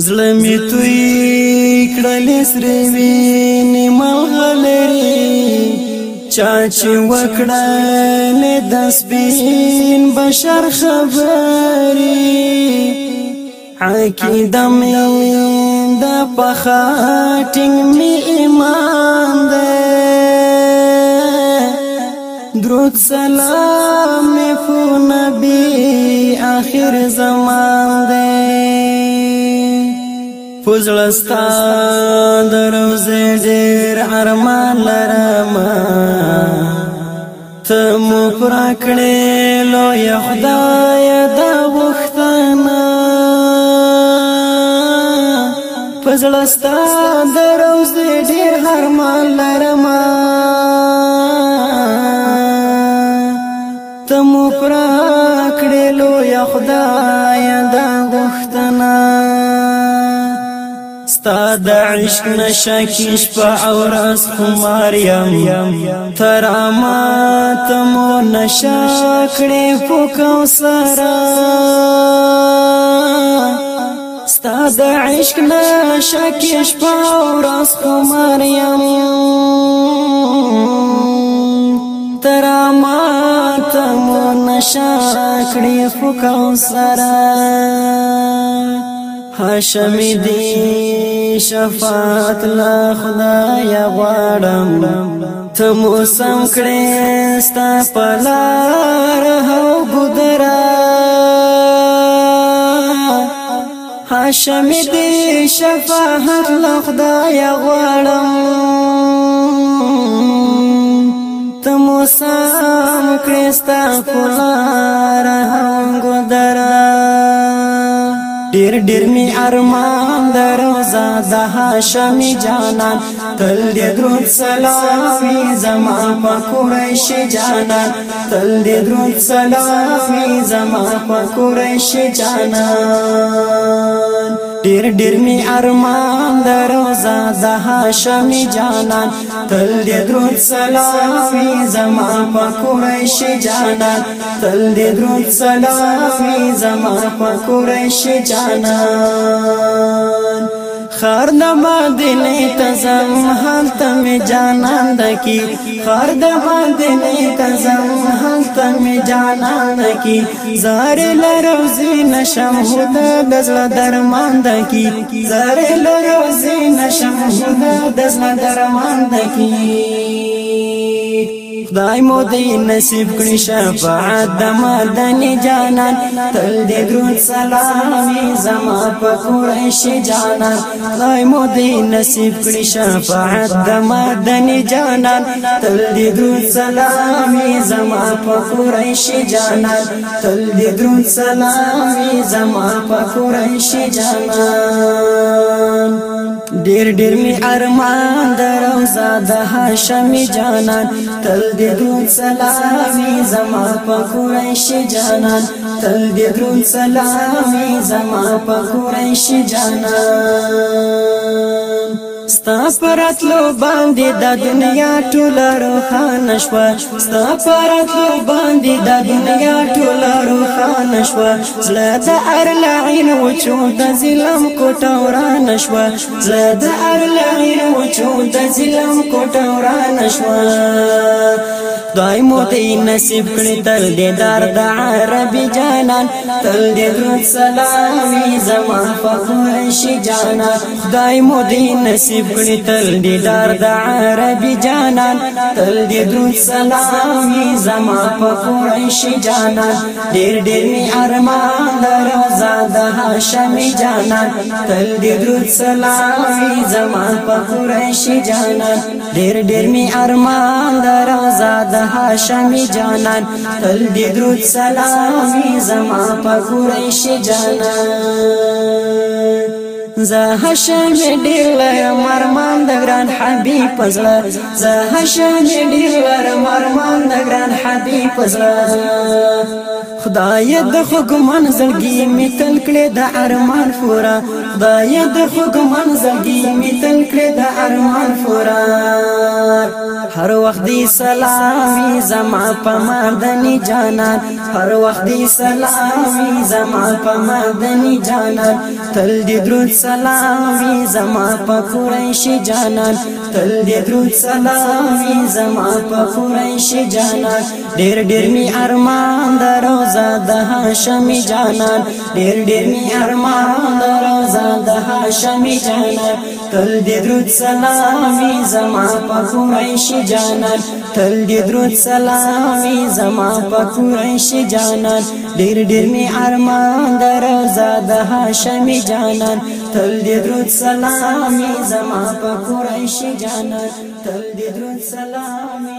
زړه می توی کړلې سره ویني ملغلري چا چې وکړلې د سپین بشر خبري عقیده مې د پخاټینګ می ایمان ده درود سلام می خو نبی آخر زمان ده پزړستا دروزه ډېر ارمان لرم ته مو پر کړې لو یا خدای دا وختنا پزړستا دروزه ډېر ارمان لرم ته مو پر کړې لو یا خدای ستا د عشق نشکیش په اورس خمار یم تر امات مو نشکړې فوکو سرا ستا د عشق نشکیش په اورس خمار یم تر امات مو نشکړې فوکو سرا هاشم دی شفاعت لا خدایا غواړم ته موسم کړې ستا په لار هو ګدرا هاشم دې شفاعت لا خدایا غواړم ته موسم کړې ستا په لار هو ګدرا ډیر ډیر می ارمان دروزا د هاشم جانان تل دې درود سلامي زما په قریش جانان تل دې درود سلامي زما په قریش جانان ډیر ډیر می ارمان د روزا د هاشم جانان تل دې درود سلامي زما په قریش جانان تل دې درود سلامي زما په قریش جانان خار د مدینه تزم حال تم جانان دکی خار د مدینه تزم حال تم جانان دکی زار لروزی نشم هدا دزل درمان دکی زار لروزی نشم هدا دزل درمان دکی خدای مو دې نصیب کړی شفاعت د مدني جانان تل دې درود سلامي زما په قریش جانان خدای مو دې نصیب کړی شفاعت د مدني جانان تل دې درود سلامي زما په قریش جانان تل دې درود سلامي زما په قریش جانان ډیر ډیر می ارمان درو زاد هاشم جانان تل دې درود سلامي زما په قریش جانان تل دې درود سلامي زما په قریش جانان ستا پراتلو باندې د دنیا ټوله روخانه شوه ستا پراتلو باندې د دنیا ټوله روخانه شوه زړه د ارلعین وچو د ظلم کوټه ورانه شوه زړه د ارلعین وچو د ظلم کوټه ورانه شوه خدای مو دې نصیب کړی تر دې دار د عربي جانان تر دې درود سلامي زما فخر شي جانا خدای مو دې نصیب کړی تر دې دار د عربي جانان تر دې درود سلامي زما فخر شي جانا ډېر ډېر می ارمان دروازه د هاشمي جانان تر دې درود سلامي زما فخر شي جانا ډېر ډېر می ارمان دروازه د هاشمی جانان تل دی درود سلامی زما په قریش جانان زه هاشم ډیر لرم مرمان د ګران حبیب پزړه زه هاشم ډیر لرم مرمان د ګران حبیب پزړه خدای د خوګمن زړګي می تل کړې د ارمان فورا خدای د خوګمن زړګي می تل کړې د ارمان فورا هر وخت دی سلامي زما په مردني جانان هر وخت دی سلامي زما په مردني جانان تل دې درود سلام وي زما په قریش جانان تل دې درود سلام وي زما په قریش جانان ډېر ډېر می ارمان د روزا د هاشمي جانان ډېر ډېر می ارمان د روزا د هاشمي جانان تل دی درود سلامی زما پکو قریش جانان تل دی درود سلامی زما پکو قریش جانان دیر دیر می ارمان در زاد هاشمی جانان تل دی درود سلامی زما پکو قریش جانان تل دی درود سلامی